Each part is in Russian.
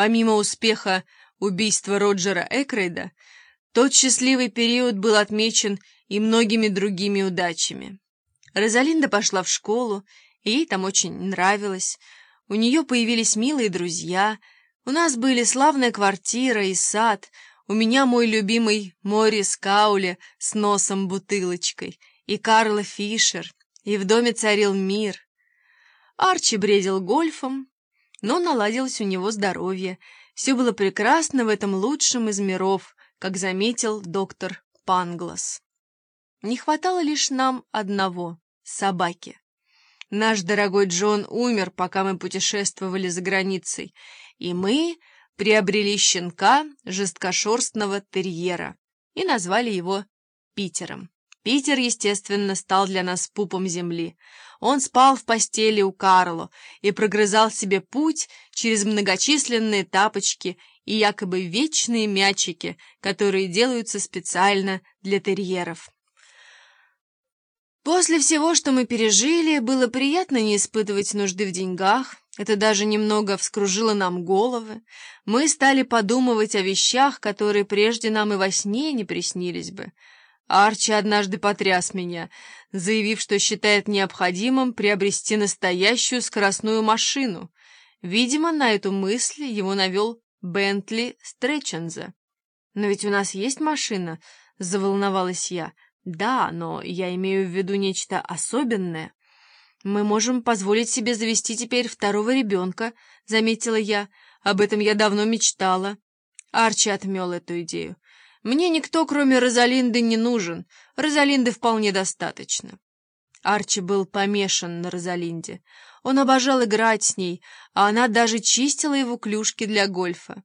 Помимо успеха убийства Роджера Экрейда, тот счастливый период был отмечен и многими другими удачами. Розалинда пошла в школу, и ей там очень нравилось. У нее появились милые друзья, у нас были славная квартира и сад, у меня мой любимый Морис Кауле с носом-бутылочкой, и Карла Фишер, и в доме царил мир. Арчи бредил гольфом, но наладилось у него здоровье. Все было прекрасно в этом лучшем из миров, как заметил доктор Панглас. Не хватало лишь нам одного — собаки. Наш дорогой Джон умер, пока мы путешествовали за границей, и мы приобрели щенка жесткошерстного терьера и назвали его Питером. Питер, естественно, стал для нас пупом земли. Он спал в постели у Карло и прогрызал себе путь через многочисленные тапочки и якобы вечные мячики, которые делаются специально для терьеров. После всего, что мы пережили, было приятно не испытывать нужды в деньгах, это даже немного вскружило нам головы. Мы стали подумывать о вещах, которые прежде нам и во сне не приснились бы. Арчи однажды потряс меня, заявив, что считает необходимым приобрести настоящую скоростную машину. Видимо, на эту мысль его навел Бентли Стреченза. «Но ведь у нас есть машина», — заволновалась я. «Да, но я имею в виду нечто особенное». «Мы можем позволить себе завести теперь второго ребенка», — заметила я. «Об этом я давно мечтала». Арчи отмел эту идею. Мне никто, кроме Розалинды, не нужен. Розалинды вполне достаточно. Арчи был помешан на Розалинде. Он обожал играть с ней, а она даже чистила его клюшки для гольфа.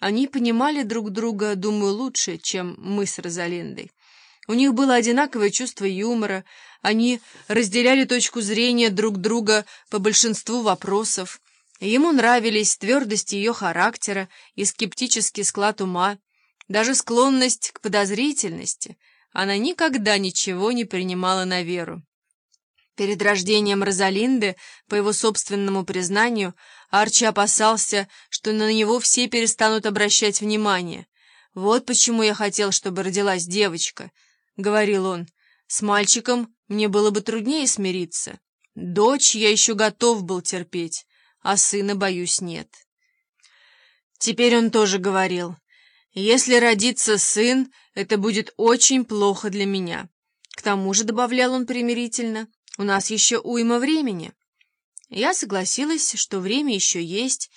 Они понимали друг друга, думаю, лучше, чем мы с Розалиндой. У них было одинаковое чувство юмора, они разделяли точку зрения друг друга по большинству вопросов. Ему нравились твердость ее характера и скептический склад ума, даже склонность к подозрительности, она никогда ничего не принимала на веру. Перед рождением Розалинды, по его собственному признанию, Арчи опасался, что на него все перестанут обращать внимание. «Вот почему я хотел, чтобы родилась девочка», — говорил он. «С мальчиком мне было бы труднее смириться. Дочь я еще готов был терпеть, а сына, боюсь, нет». Теперь он тоже говорил. Если родится сын, это будет очень плохо для меня. К тому же, добавлял он примирительно, у нас еще уйма времени. Я согласилась, что время еще есть,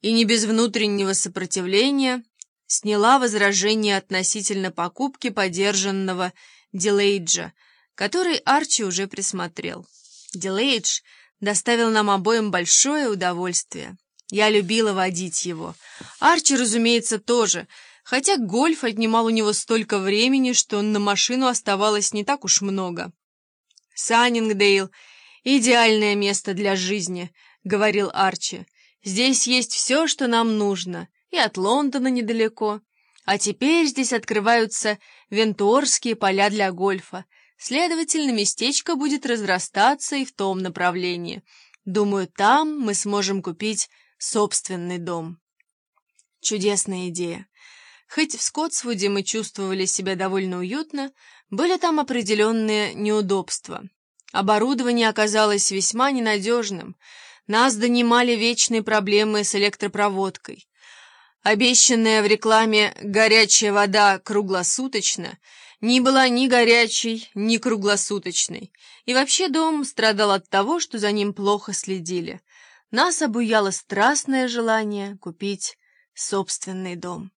и не без внутреннего сопротивления сняла возражение относительно покупки подержанного Дилейджа, который Арчи уже присмотрел. Дилейдж доставил нам обоим большое удовольствие. Я любила водить его. Арчи, разумеется, тоже, хотя гольф отнимал у него столько времени, что на машину оставалось не так уж много. «Саннингдейл — идеальное место для жизни», — говорил Арчи. «Здесь есть все, что нам нужно, и от Лондона недалеко. А теперь здесь открываются венторские поля для гольфа. Следовательно, местечко будет разрастаться и в том направлении. Думаю, там мы сможем купить собственный дом. Чудесная идея. Хоть в Скотсвуде мы чувствовали себя довольно уютно, были там определенные неудобства. Оборудование оказалось весьма ненадежным. Нас донимали вечные проблемы с электропроводкой. Обещанная в рекламе «горячая вода круглосуточно» не была ни горячей, ни круглосуточной. И вообще дом страдал от того, что за ним плохо следили нас обуяло страстное желание купить собственный дом.